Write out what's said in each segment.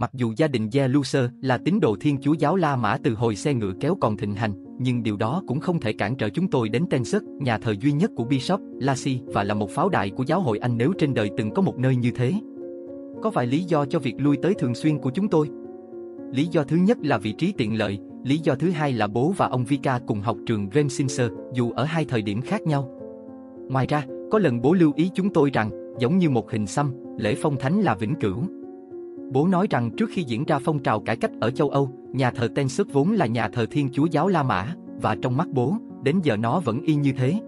Mặc dù gia đình Gia Luser là tín đồ Thiên Chúa giáo La Mã từ hồi xe ngựa kéo còn thịnh hành, nhưng điều đó cũng không thể cản trở chúng tôi đến Tensuc, nhà thờ duy nhất của Bishop, si và là một pháo đài của giáo hội Anh nếu trên đời từng có một nơi như thế. Có vài lý do cho việc lui tới thường xuyên của chúng tôi. Lý do thứ nhất là vị trí tiện lợi, lý do thứ hai là bố và ông Vika cùng học trường Remsinser, dù ở hai thời điểm khác nhau. Ngoài ra, có lần bố lưu ý chúng tôi rằng, giống như một hình xăm, lễ phong thánh là vĩnh cửu. Bố nói rằng trước khi diễn ra phong trào cải cách ở châu Âu, nhà thờ Ten Sức vốn là nhà thờ Thiên Chúa giáo La Mã, và trong mắt bố, đến giờ nó vẫn y như thế.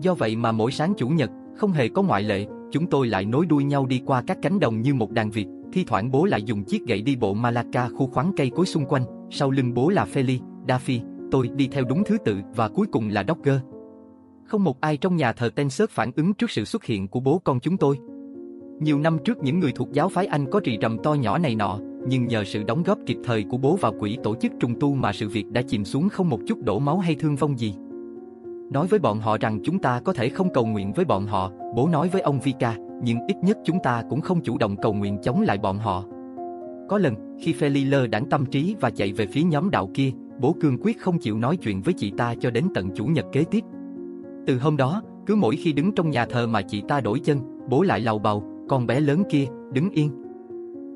Do vậy mà mỗi sáng chủ nhật, không hề có ngoại lệ, chúng tôi lại nối đuôi nhau đi qua các cánh đồng như một đàn Việt, thi thoảng bố lại dùng chiếc gậy đi bộ Malacca khu khoáng cây cối xung quanh, sau lưng bố là Feli, Daffy, tôi đi theo đúng thứ tự và cuối cùng là Dogger. Không một ai trong nhà thờ Ten Sớt phản ứng trước sự xuất hiện của bố con chúng tôi. Nhiều năm trước những người thuộc giáo phái Anh có rì rầm to nhỏ này nọ, nhưng nhờ sự đóng góp kịp thời của bố vào quỹ tổ chức trùng tu mà sự việc đã chìm xuống không một chút đổ máu hay thương vong gì. Nói với bọn họ rằng chúng ta có thể không cầu nguyện với bọn họ, bố nói với ông Vika, nhưng ít nhất chúng ta cũng không chủ động cầu nguyện chống lại bọn họ. Có lần, khi Feli lơ đãng tâm trí và chạy về phía nhóm đạo kia, bố cương quyết không chịu nói chuyện với chị ta cho đến tận chủ nhật kế tiếp. Từ hôm đó, cứ mỗi khi đứng trong nhà thờ mà chị ta đổi chân, bố lại lầu bầu, con bé lớn kia, đứng yên.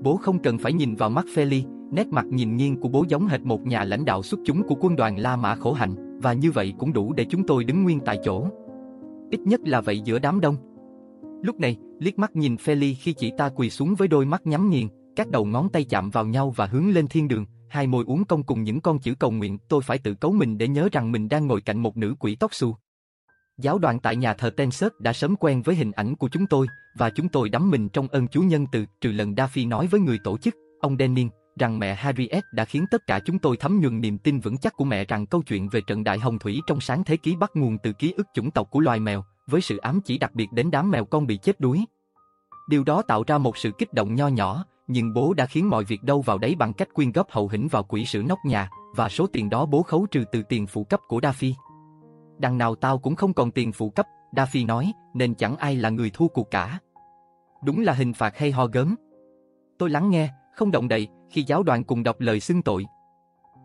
Bố không cần phải nhìn vào mắt Feli, nét mặt nhìn nghiêng của bố giống hệt một nhà lãnh đạo xuất chúng của quân đoàn La Mã khổ hạnh, và như vậy cũng đủ để chúng tôi đứng nguyên tại chỗ. Ít nhất là vậy giữa đám đông. Lúc này, liếc mắt nhìn Feli khi chị ta quỳ xuống với đôi mắt nhắm nghiền, các đầu ngón tay chạm vào nhau và hướng lên thiên đường, hai môi uống công cùng những con chữ cầu nguyện, tôi phải tự cấu mình để nhớ rằng mình đang ngồi cạnh một nữ quỷ tóc xù. Giáo đoàn tại nhà thờ Tensert đã sớm quen với hình ảnh của chúng tôi, và chúng tôi đắm mình trong ơn Chúa nhân từ, trừ lần Daffy nói với người tổ chức, ông Denning, rằng mẹ Harriet đã khiến tất cả chúng tôi thấm nhuần niềm tin vững chắc của mẹ rằng câu chuyện về trận đại hồng thủy trong sáng thế ký bắt nguồn từ ký ức chủng tộc của loài mèo, với sự ám chỉ đặc biệt đến đám mèo con bị chết đuối. Điều đó tạo ra một sự kích động nho nhỏ, nhưng bố đã khiến mọi việc đâu vào đấy bằng cách quyên góp hậu hĩnh vào quỹ sữa nóc nhà, và số tiền đó bố khấu trừ từ tiền phụ cấp của Daffy. Đằng nào tao cũng không còn tiền phụ cấp, Daffy nói, nên chẳng ai là người thua cuộc cả. Đúng là hình phạt hay ho gớm. Tôi lắng nghe, không động đậy, khi giáo đoàn cùng đọc lời xưng tội.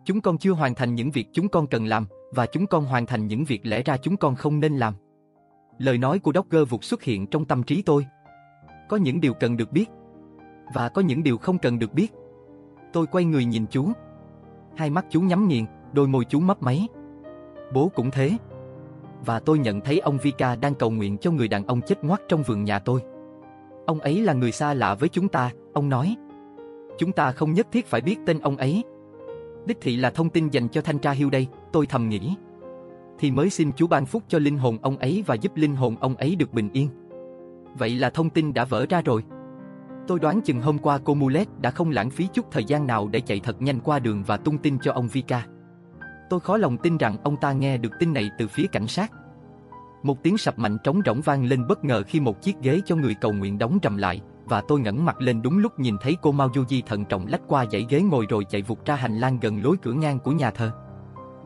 Chúng con chưa hoàn thành những việc chúng con cần làm, và chúng con hoàn thành những việc lẽ ra chúng con không nên làm. Lời nói của Dogger vụt xuất hiện trong tâm trí tôi. Có những điều cần được biết, và có những điều không cần được biết. Tôi quay người nhìn chú. Hai mắt chú nhắm nghiền, đôi môi chú mấp máy. Bố cũng thế. Và tôi nhận thấy ông Vika đang cầu nguyện cho người đàn ông chết ngoắt trong vườn nhà tôi. Ông ấy là người xa lạ với chúng ta, ông nói. Chúng ta không nhất thiết phải biết tên ông ấy. Đích thị là thông tin dành cho thanh tra hưu đây, tôi thầm nghĩ. Thì mới xin Chúa ban phúc cho linh hồn ông ấy và giúp linh hồn ông ấy được bình yên. Vậy là thông tin đã vỡ ra rồi. Tôi đoán chừng hôm qua cô Mulet đã không lãng phí chút thời gian nào để chạy thật nhanh qua đường và tung tin cho ông Vika. Tôi khó lòng tin rằng ông ta nghe được tin này từ phía cảnh sát. Một tiếng sập mạnh trống rỗng vang lên bất ngờ khi một chiếc ghế cho người cầu nguyện đóng trầm lại, và tôi ngẩng mặt lên đúng lúc nhìn thấy cô Mao Yuji thận trọng lách qua dãy ghế ngồi rồi chạy vụt ra hành lang gần lối cửa ngang của nhà thờ.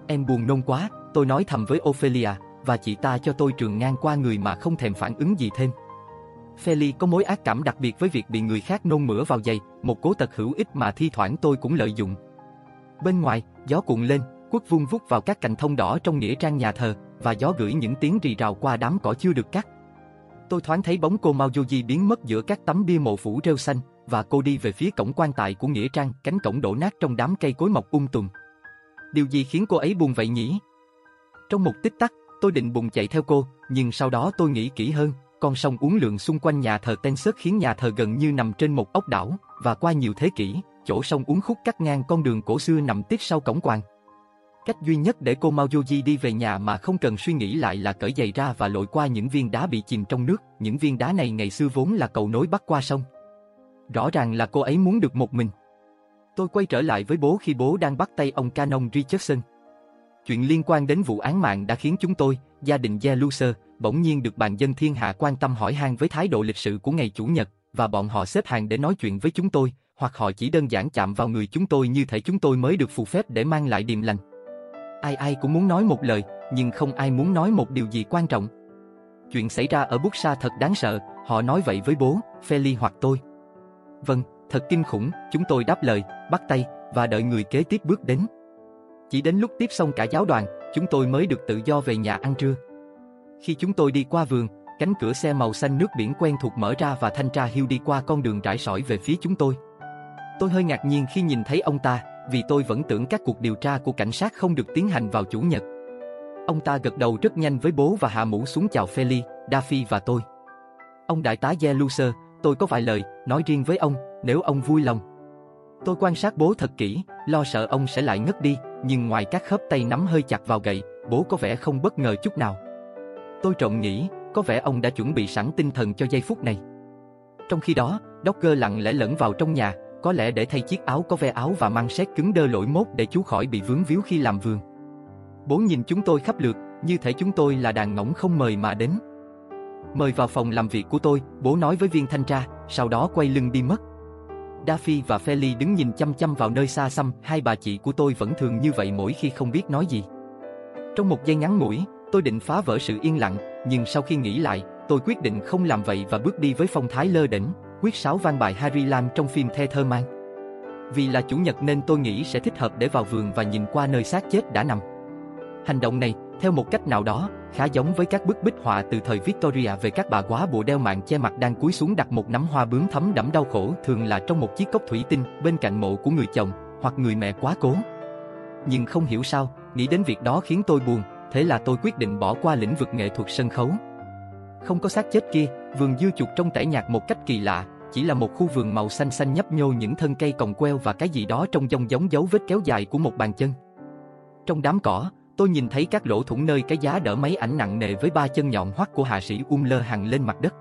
Em buồn nôn quá, tôi nói thầm với Ophelia, và chị ta cho tôi trường ngang qua người mà không thèm phản ứng gì thêm. Feli có mối ác cảm đặc biệt với việc bị người khác nôn mửa vào giày, một cố tật hữu ích mà thi thoảng tôi cũng lợi dụng. Bên ngoài, gió cuộn lên, quất vung vút vào các cành thông đỏ trong nghĩa trang nhà thờ, và gió gửi những tiếng rì rào qua đám cỏ chưa được cắt. Tôi thoáng thấy bóng cô Mao Yoji biến mất giữa các tấm bia mộ phủ rêu xanh, và cô đi về phía cổng quan tài của nghĩa trang, cánh cổng đổ nát trong đám cây cối mọc um tùm. Điều gì khiến cô ấy buồn vậy nhỉ? Trong một tích tắc, tôi định bùng chạy theo cô, nhưng sau đó tôi nghĩ kỹ hơn, con sông uốn lượn xung quanh nhà thờ tên Sớt khiến nhà thờ gần như nằm trên một ốc đảo, và qua nhiều thế kỷ, chỗ sông uốn khúc cắt ngang con đường cổ xưa nằm tiếp sau cổng quan. Cách duy nhất để cô Mao Yoji đi về nhà mà không cần suy nghĩ lại là cởi giày ra và lội qua những viên đá bị chìm trong nước, những viên đá này ngày xưa vốn là cầu nối bắc qua sông. Rõ ràng là cô ấy muốn được một mình. Tôi quay trở lại với bố khi bố đang bắt tay ông Canon Richardson. Chuyện liên quan đến vụ án mạng đã khiến chúng tôi, gia đình Jeluser, bỗng nhiên được bàn dân thiên hạ quan tâm hỏi han với thái độ lịch sự của ngày Chủ nhật, và bọn họ xếp hàng để nói chuyện với chúng tôi, hoặc họ chỉ đơn giản chạm vào người chúng tôi như thể chúng tôi mới được phù phép để mang lại điềm lành. Ai ai cũng muốn nói một lời, nhưng không ai muốn nói một điều gì quan trọng. Chuyện xảy ra ở Bút Sa thật đáng sợ, họ nói vậy với bố, Feli hoặc tôi. Vâng, Thật kinh khủng, chúng tôi đáp lời, bắt tay, và đợi người kế tiếp bước đến. Chỉ đến lúc tiếp xong cả giáo đoàn, chúng tôi mới được tự do về nhà ăn trưa. Khi chúng tôi đi qua vườn, cánh cửa xe màu xanh nước biển quen thuộc mở ra và thanh tra Hill đi qua con đường trải sỏi về phía chúng tôi. Tôi hơi ngạc nhiên khi nhìn thấy ông ta, vì tôi vẫn tưởng các cuộc điều tra của cảnh sát không được tiến hành vào chủ nhật. Ông ta gật đầu rất nhanh với bố và hạ mũ xuống chào Feli, Daffy và tôi. Ông đại tá Yeluser, tôi có vài lời, nói riêng với ông, nếu ông vui lòng. Tôi quan sát bố thật kỹ, lo sợ ông sẽ lại ngất đi, nhưng ngoài các khớp tay nắm hơi chặt vào gậy, bố có vẻ không bất ngờ chút nào. Tôi trộm nghĩ, có vẻ ông đã chuẩn bị sẵn tinh thần cho giây phút này. Trong khi đó, Dogger lặng lẽ lẫn vào trong nhà, có lẽ để thay chiếc áo có ve áo và mang xét cứng đơ lỗi mốt để chú khỏi bị vướng víu khi làm vườn. Bố nhìn chúng tôi khắp lượt, như thể chúng tôi là đàn ngỗng không mời mà đến. Mời vào phòng làm việc của tôi, bố nói với viên thanh tra, sau đó quay lưng đi mất. Daffy và Feli đứng nhìn chăm chăm vào nơi xa xăm, hai bà chị của tôi vẫn thường như vậy mỗi khi không biết nói gì. Trong một giây ngắn ngủi, tôi định phá vỡ sự yên lặng, nhưng sau khi nghĩ lại, tôi quyết định không làm vậy và bước đi với phong thái lơ đỉnh, quyết sáo vang bài Harry Lam trong phim The Thơ Mang. Vì là chủ nhật nên tôi nghĩ sẽ thích hợp để vào vườn và nhìn qua nơi xác chết đã nằm. Hành động này, theo một cách nào đó, khá giống với các bức bích họa từ thời Victoria về các bà quá bộ đeo mạng che mặt đang cúi xuống đặt một nắm hoa bướm thấm đẫm đau khổ thường là trong một chiếc cốc thủy tinh bên cạnh mộ của người chồng hoặc người mẹ quá cố. Nhưng không hiểu sao, nghĩ đến việc đó khiến tôi buồn, thế là tôi quyết định bỏ qua lĩnh vực nghệ thuật sân khấu. Không có xác chết kia, vườn dưa chuột trông tẻ nhạt một cách kỳ lạ, chỉ là một khu vườn màu xanh xanh nhấp nhô những thân cây còng queo và cái gì đó trông giống giống dấu vết kéo dài của một bàn chân. Trong đám cỏ, tôi nhìn thấy các lỗ thủng nơi cái giá đỡ máy ảnh nặng nề với ba chân nhọn hoắt của hạ sĩ Umler hằng lên mặt đất.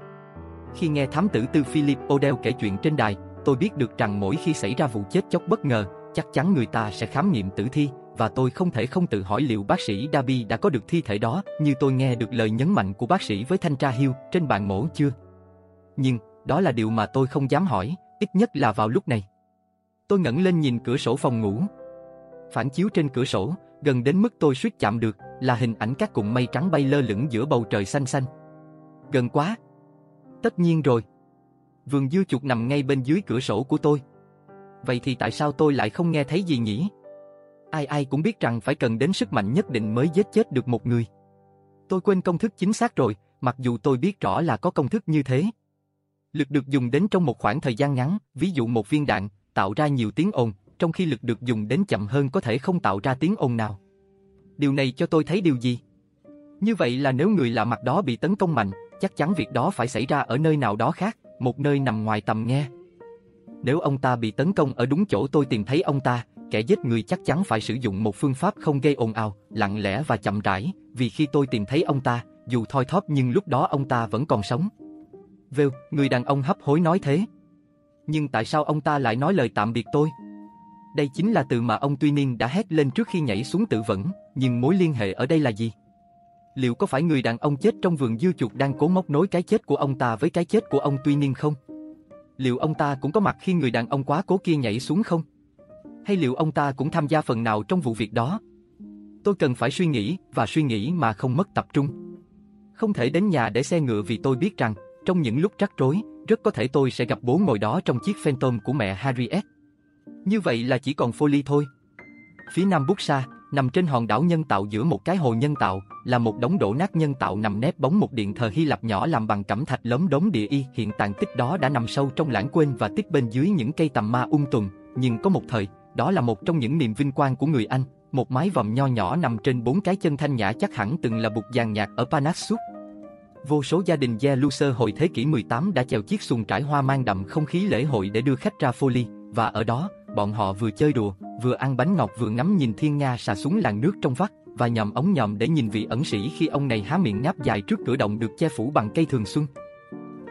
Khi nghe thám tử tư Philip O'Dell kể chuyện trên đài, tôi biết được rằng mỗi khi xảy ra vụ chết chóc bất ngờ, chắc chắn người ta sẽ khám nghiệm tử thi, và tôi không thể không tự hỏi liệu bác sĩ Darby đã có được thi thể đó, như tôi nghe được lời nhấn mạnh của bác sĩ với thanh tra Hill trên bàn mổ chưa. Nhưng, đó là điều mà tôi không dám hỏi, ít nhất là vào lúc này. Tôi ngẩng lên nhìn cửa sổ phòng ngủ. Phản chiếu trên cửa sổ, gần đến mức tôi suýt chạm được, là hình ảnh các cụm mây trắng bay lơ lửng giữa bầu trời xanh xanh. Gần quá. Tất nhiên rồi. Vườn dưa chuột nằm ngay bên dưới cửa sổ của tôi. Vậy thì tại sao tôi lại không nghe thấy gì nhỉ? Ai ai cũng biết rằng phải cần đến sức mạnh nhất định mới giết chết được một người. Tôi quên công thức chính xác rồi, mặc dù tôi biết rõ là có công thức như thế. Lực được dùng đến trong một khoảng thời gian ngắn, ví dụ một viên đạn, tạo ra nhiều tiếng ồn, trong khi lực được dùng đến chậm hơn có thể không tạo ra tiếng ồn nào. Điều này cho tôi thấy điều gì? Như vậy là nếu người lạ mặt đó bị tấn công mạnh, chắc chắn việc đó phải xảy ra ở nơi nào đó khác, một nơi nằm ngoài tầm nghe. Nếu ông ta bị tấn công ở đúng chỗ tôi tìm thấy ông ta, kẻ giết người chắc chắn phải sử dụng một phương pháp không gây ồn ào, lặng lẽ và chậm rãi, vì khi tôi tìm thấy ông ta, dù thoi thóp nhưng lúc đó ông ta vẫn còn sống. Vêu, người đàn ông hấp hối nói thế. Nhưng tại sao ông ta lại nói lời tạm biệt tôi? Đây chính là từ mà ông Tuy Niên đã hét lên trước khi nhảy xuống tự vẫn, nhưng mối liên hệ ở đây là gì? Liệu có phải người đàn ông chết trong vườn dưa chuột đang cố móc nối cái chết của ông ta với cái chết của ông Tuy Niên không? Liệu ông ta cũng có mặt khi người đàn ông quá cố kia nhảy xuống không? Hay liệu ông ta cũng tham gia phần nào trong vụ việc đó? Tôi cần phải suy nghĩ và suy nghĩ mà không mất tập trung. Không thể đến nhà để xe ngựa vì tôi biết rằng, trong những lúc rắc rối, rất có thể tôi sẽ gặp bố ngồi đó trong chiếc Phantom của mẹ Harriet. Như vậy là chỉ còn Foley thôi. Phía nam Buxa, nằm trên hòn đảo nhân tạo giữa một cái hồ nhân tạo, là một đống đổ nát nhân tạo nằm nép bóng một điện thờ Hy Lạp nhỏ làm bằng cẩm thạch lớn đống địa y. Hiện tàn tích đó đã nằm sâu trong lãng quên và tích bên dưới những cây tầm ma ung tùm, nhưng có một thời, đó là một trong những niềm vinh quang của người Anh, một mái vòm nho nhỏ nằm trên bốn cái chân thanh nhã chắc hẳn từng là bục giàn nhạc ở Panassus. Vô số gia đình Jerusalem hồi thế kỷ 18 đã chèo chiếc xuồng trải hoa mang đậm không khí lễ hội để đưa khách ra Foley, và ở đó, bọn họ vừa chơi đùa, vừa ăn bánh ngọt vừa ngắm nhìn thiên nga xà xuống làn nước trong vắt, và nhòm ống nhòm để nhìn vị ẩn sĩ khi ông này há miệng ngáp dài trước cửa động được che phủ bằng cây thường xuân.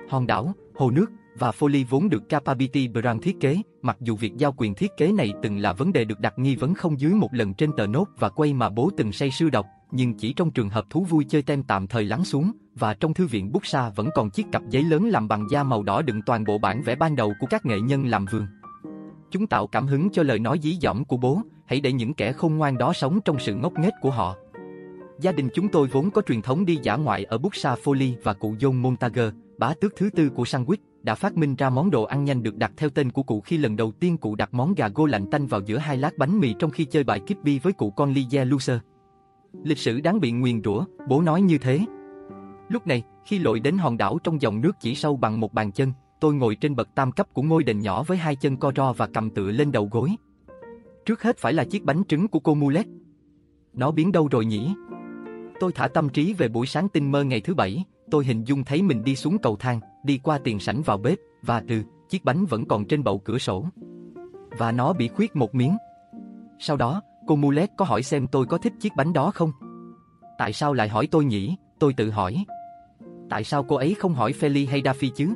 Hòn đảo, hồ nước và Foley vốn được Capability Brand thiết kế, mặc dù việc giao quyền thiết kế này từng là vấn đề được đặt nghi vấn không dưới một lần trên tờ nốt và quay mà bố từng say sưa đọc, nhưng chỉ trong trường hợp thú vui chơi tem tạm thời lắng xuống, và trong thư viện bút xa vẫn còn chiếc cặp giấy lớn làm bằng da màu đỏ đựng toàn bộ bản vẽ ban đầu của các nghệ nhân làm vườn. Chúng tạo cảm hứng cho lời nói dí dỏm của bố, hãy để những kẻ khôn ngoan đó sống trong sự ngốc nghếch của họ. Gia đình chúng tôi vốn có truyền thống đi giả ngoại ở Buxa Foley và cụ John Montager, bá tước thứ tư của sandwich, đã phát minh ra món đồ ăn nhanh được đặt theo tên của cụ khi lần đầu tiên cụ đặt món gà gô lạnh tanh vào giữa hai lát bánh mì trong khi chơi bài Kippy với cụ con Lie Loser. Lịch sử đáng bị nguyền rủa, bố nói như thế. Lúc này, khi lội đến hòn đảo trong dòng nước chỉ sâu bằng một bàn chân, tôi ngồi trên bậc tam cấp của ngôi đền nhỏ với hai chân co ro và cầm tựa lên đầu gối. Trước hết phải là chiếc bánh trứng của cô Mulet. Nó biến đâu rồi nhỉ? Tôi thả tâm trí về buổi sáng tinh mơ ngày thứ bảy, tôi hình dung thấy mình đi xuống cầu thang, đi qua tiền sảnh vào bếp, và từ, chiếc bánh vẫn còn trên bậu cửa sổ. Và nó bị khuyết một miếng. Sau đó, cô Mulet có hỏi xem tôi có thích chiếc bánh đó không? Tại sao lại hỏi tôi nhỉ? Tôi tự hỏi. Tại sao cô ấy không hỏi Feli hay Daffy chứ?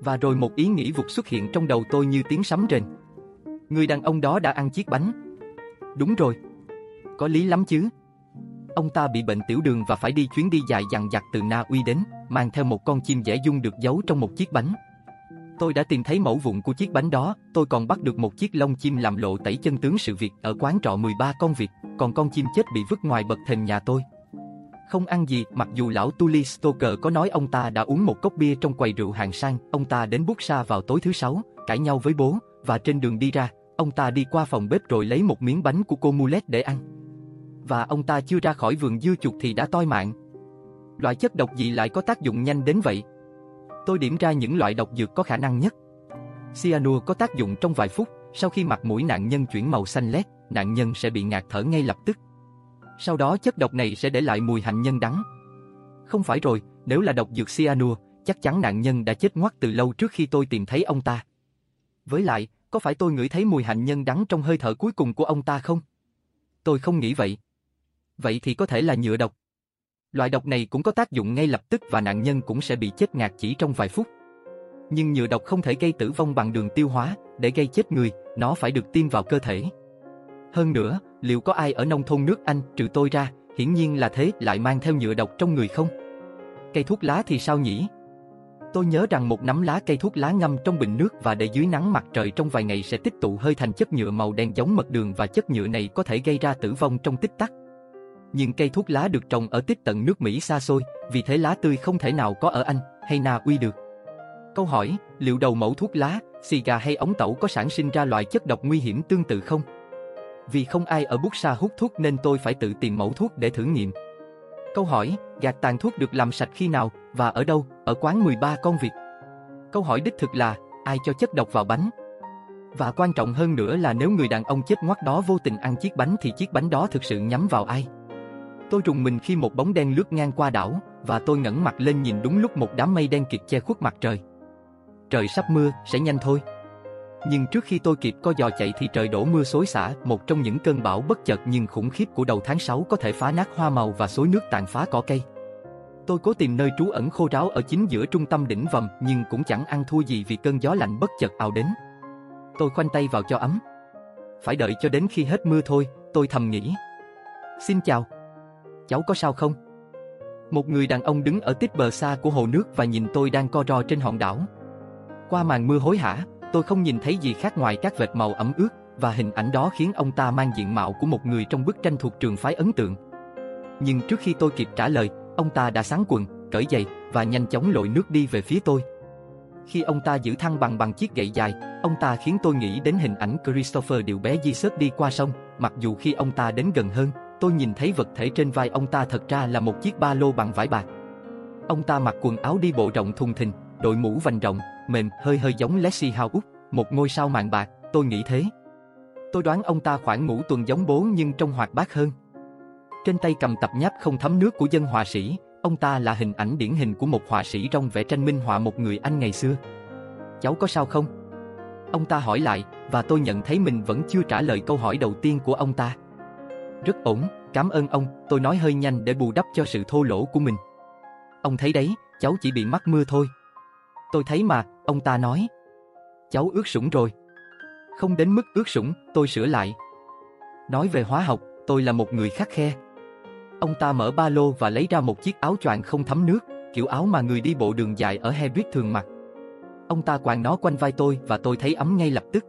Và rồi một ý nghĩ vụt xuất hiện trong đầu tôi như tiếng sấm rền. Người đàn ông đó đã ăn chiếc bánh. Đúng rồi. Có lý lắm chứ. Ông ta bị bệnh tiểu đường và phải đi chuyến đi dài dằng dặc từ Na Uy đến, mang theo một con chim dẻ dung được giấu trong một chiếc bánh. Tôi đã tìm thấy mẫu vụn của chiếc bánh đó, tôi còn bắt được một chiếc lông chim làm lộ tẩy chân tướng sự việc ở quán trọ 13 con vịt, còn con chim chết bị vứt ngoài bậc thềm nhà tôi. Không ăn gì, mặc dù lão Tuli Stoker có nói ông ta đã uống một cốc bia trong quầy rượu hàng sang, ông ta đến bút xa vào tối thứ sáu, cãi nhau với bố, và trên đường đi ra, ông ta đi qua phòng bếp rồi lấy một miếng bánh của cô Mulet để ăn. Và ông ta chưa ra khỏi vườn dưa chuột thì đã toi mạng. Loại chất độc gì lại có tác dụng nhanh đến vậy? Tôi điểm ra những loại độc dược có khả năng nhất. Cyanua có tác dụng trong vài phút, sau khi mặt mũi nạn nhân chuyển màu xanh lét, nạn nhân sẽ bị ngạt thở ngay lập tức. Sau đó chất độc này sẽ để lại mùi hành nhân đắng. Không phải rồi, nếu là độc dược cyanua, chắc chắn nạn nhân đã chết ngoắt từ lâu trước khi tôi tìm thấy ông ta. Với lại, có phải tôi ngửi thấy mùi hạnh nhân đắng trong hơi thở cuối cùng của ông ta không? Tôi không nghĩ vậy. Vậy thì có thể là nhựa độc. Loại độc này cũng có tác dụng ngay lập tức và nạn nhân cũng sẽ bị chết ngạt chỉ trong vài phút. Nhưng nhựa độc không thể gây tử vong bằng đường tiêu hóa, để gây chết người, nó phải được tiêm vào cơ thể. Hơn nữa, liệu có ai ở nông thôn nước Anh trừ tôi ra, hiển nhiên là thế lại mang theo nhựa độc trong người không? Cây thuốc lá thì sao nhỉ? Tôi nhớ rằng một nắm lá cây thuốc lá ngâm trong bình nước và để dưới nắng mặt trời trong vài ngày sẽ tích tụ hơi thành chất nhựa màu đen giống mật đường và chất nhựa này có thể gây ra tử vong trong tích tắc. Nhưng cây thuốc lá được trồng ở tích tận nước Mỹ xa xôi, vì thế lá tươi không thể nào có ở Anh hay Na Uy được. Câu hỏi, liệu đầu mẫu thuốc lá, xì gà hay ống tẩu có sản sinh ra loại chất độc nguy hiểm tương tự không? Vì không ai ở bút sa hút thuốc nên tôi phải tự tìm mẫu thuốc để thử nghiệm. Câu hỏi, gạt tàn thuốc được làm sạch khi nào và ở đâu? Ở quán 13 con vịt. Câu hỏi đích thực là, ai cho chất độc vào bánh? Và quan trọng hơn nữa là nếu người đàn ông chết ngoắt đó vô tình ăn chiếc bánh thì chiếc bánh đó thực sự nhắm vào ai? Tôi rùng mình khi một bóng đen lướt ngang qua đảo, và tôi ngẩng mặt lên nhìn đúng lúc một đám mây đen kiệt che khuất mặt trời. Trời sắp mưa, sẽ nhanh thôi. Nhưng trước khi tôi kịp co giò chạy thì trời đổ mưa xối xả, một trong những cơn bão bất chợt nhưng khủng khiếp của đầu tháng 6 có thể phá nát hoa màu và xối nước tàn phá cỏ cây. Tôi cố tìm nơi trú ẩn khô ráo ở chính giữa trung tâm đỉnh vầm nhưng cũng chẳng ăn thua gì vì cơn gió lạnh bất chợt ào đến. Tôi khoanh tay vào cho ấm. Phải đợi cho đến khi hết mưa thôi, tôi thầm nghĩ. Xin chào. Cháu có sao không? Một người đàn ông đứng ở tít bờ xa của hồ nước và nhìn tôi đang co ro trên hòn đảo. Qua màn mưa hối hả, tôi không nhìn thấy gì khác ngoài các vệt màu ẩm ướt và hình ảnh đó khiến ông ta mang diện mạo của một người trong bức tranh thuộc trường phái ấn tượng. Nhưng trước khi tôi kịp trả lời, ông ta đã sáng quần, cởi giày và nhanh chóng lội nước đi về phía tôi. Khi ông ta giữ thăng bằng bằng chiếc gậy dài, ông ta khiến tôi nghĩ đến hình ảnh Christopher điệu bé di sớt đi qua sông, mặc dù khi ông ta đến gần hơn, tôi nhìn thấy vật thể trên vai ông ta thật ra là một chiếc ba lô bằng vải bạc. Ông ta mặc quần áo đi bộ rộng thùng thình, đội mũ vành rộng, mềm, hơi hơi giống Leslie Howe một ngôi sao mạng bạc, tôi nghĩ thế. Tôi đoán ông ta khoảng ngũ tuần giống bố nhưng trông hoạt bát hơn. Trên tay cầm tập nháp không thấm nước của dân họa sĩ, ông ta là hình ảnh điển hình của một họa sĩ trong vẽ tranh minh họa một người Anh ngày xưa. Cháu có sao không? Ông ta hỏi lại, và tôi nhận thấy mình vẫn chưa trả lời câu hỏi đầu tiên của ông ta. Rất ổn, cảm ơn ông, tôi nói hơi nhanh để bù đắp cho sự thô lỗ của mình. Ông thấy đấy, cháu chỉ bị mắc mưa thôi. Tôi thấy mà, ông ta nói. Cháu ướt sũng rồi. Không đến mức ướt sũng, tôi sửa lại. Nói về hóa học, tôi là một người khắc khe. Ông ta mở ba lô và lấy ra một chiếc áo choàng không thấm nước, kiểu áo mà người đi bộ đường dài ở Hebrid thường mặc. Ông ta quàng nó quanh vai tôi và tôi thấy ấm ngay lập tức.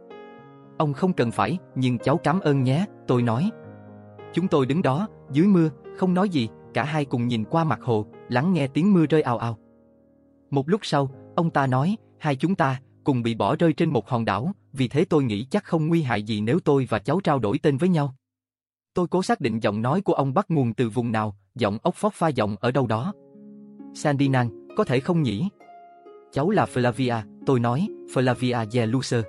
Ông không cần phải, nhưng cháu cảm ơn nhé, tôi nói. Chúng tôi đứng đó, dưới mưa, không nói gì, cả hai cùng nhìn qua mặt hồ, lắng nghe tiếng mưa rơi ào ào. Một lúc sau, ông ta nói, hai chúng ta, cùng bị bỏ rơi trên một hòn đảo, vì thế tôi nghĩ chắc không nguy hại gì nếu tôi và cháu trao đổi tên với nhau. Tôi cố xác định giọng nói của ông bắt nguồn từ vùng nào, giọng ốc phóc pha giọng ở đâu đó. Sandinan, có thể không nhỉ? Cháu là Flavia, tôi nói, Flavia Yeluser.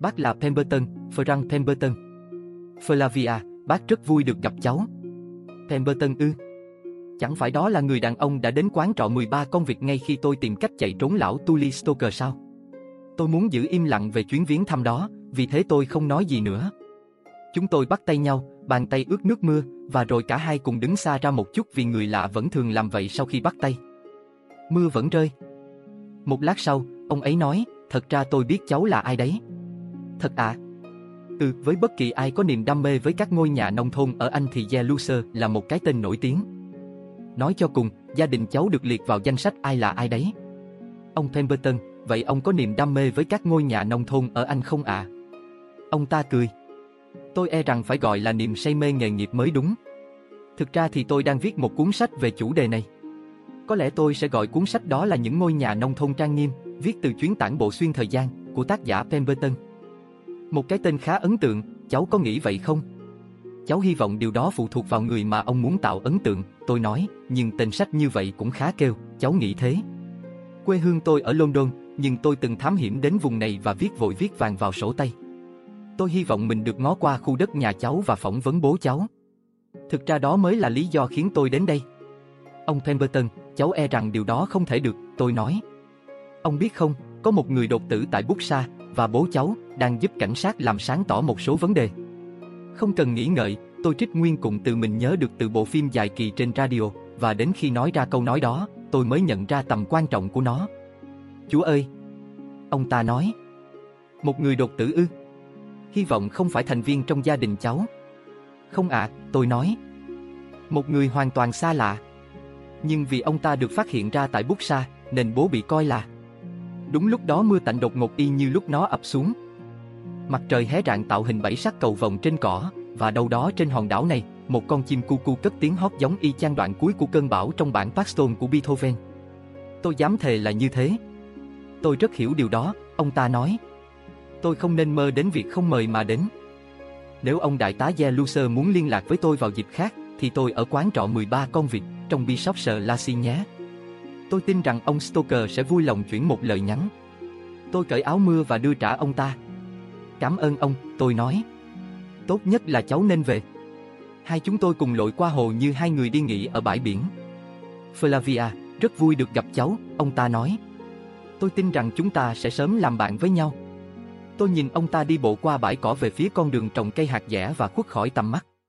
Bác là Pemberton, Frank Pemberton. Flavia, bác rất vui được gặp cháu. Pemberton ư? Chẳng phải đó là người đàn ông đã đến quán trọ 13 công việc ngay khi tôi tìm cách chạy trốn lão Tully Stoker sao? Tôi muốn giữ im lặng về chuyến viếng thăm đó, vì thế tôi không nói gì nữa. Chúng tôi bắt tay nhau, bàn tay ướt nước mưa, và rồi cả hai cùng đứng xa ra một chút vì người lạ vẫn thường làm vậy sau khi bắt tay. Mưa vẫn rơi. Một lát sau, ông ấy nói, thật ra tôi biết cháu là ai đấy. Thật ạ? À? Ừ, với bất kỳ ai có niềm đam mê với các ngôi nhà nông thôn ở Anh thì Yeluser là một cái tên nổi tiếng. Nói cho cùng, gia đình cháu được liệt vào danh sách ai là ai đấy. Ông Pemberton, vậy ông có niềm đam mê với các ngôi nhà nông thôn ở Anh không ạ? À? Ông ta cười. Tôi e rằng phải gọi là niềm say mê nghề nghiệp mới đúng. Thực ra thì tôi đang viết một cuốn sách về chủ đề này. Có lẽ tôi sẽ gọi cuốn sách đó là những ngôi nhà nông thôn trang nghiêm, viết từ chuyến tản bộ xuyên thời gian của tác giả Pemberton. Một cái tên khá ấn tượng, cháu có nghĩ vậy không? Cháu hy vọng điều đó phụ thuộc vào người mà ông muốn tạo ấn tượng, tôi nói, nhưng tên sách như vậy cũng khá kêu, cháu nghĩ thế. Quê hương tôi ở London, nhưng tôi từng thám hiểm đến vùng này và viết vội viết vàng vào sổ tay. Tôi hy vọng mình được ngó qua khu đất nhà cháu và phỏng vấn bố cháu. Thực ra đó mới là lý do khiến tôi đến đây. Ông Pemberton, cháu e rằng điều đó không thể được, tôi nói. Ông biết không, có một người đột tử tại Buxa và bố cháu đang giúp cảnh sát làm sáng tỏ một số vấn đề. Không cần nghĩ ngợi, tôi trích nguyên cụm từ mình nhớ được từ bộ phim dài kỳ trên radio và đến khi nói ra câu nói đó, tôi mới nhận ra tầm quan trọng của nó. Chúa ơi! Ông ta nói. Một người đột tử ư? Hy vọng không phải thành viên trong gia đình cháu. Không ạ, tôi nói. Một người hoàn toàn xa lạ. Nhưng vì ông ta được phát hiện ra tại bút xa, nên bố bị coi là Đúng lúc đó mưa tạnh đột ngột y như lúc nó ập xuống. Mặt trời hé rạng tạo hình bảy sắc cầu vồng trên cỏ, và đâu đó trên hòn đảo này, một con chim cu cu cất tiếng hót giống y chang đoạn cuối của cơn bão trong bản Paxton của Beethoven. Tôi dám thề là như thế. Tôi rất hiểu điều đó, ông ta nói. Tôi không nên mơ đến việc không mời mà đến. Nếu ông đại tá Ye muốn liên lạc với tôi vào dịp khác, thì tôi ở quán trọ 13 con vịt, trong Bishopshire Lassie nhé. Tôi tin rằng ông Stoker sẽ vui lòng chuyển một lời nhắn. Tôi cởi áo mưa và đưa trả ông ta. Cảm ơn ông, tôi nói. Tốt nhất là cháu nên về. Hai chúng tôi cùng lội qua hồ như hai người đi nghỉ ở bãi biển. Flavia, rất vui được gặp cháu, ông ta nói. Tôi tin rằng chúng ta sẽ sớm làm bạn với nhau. Tôi nhìn ông ta đi bộ qua bãi cỏ về phía con đường trồng cây hạt dẻ và khuất khỏi tầm mắt.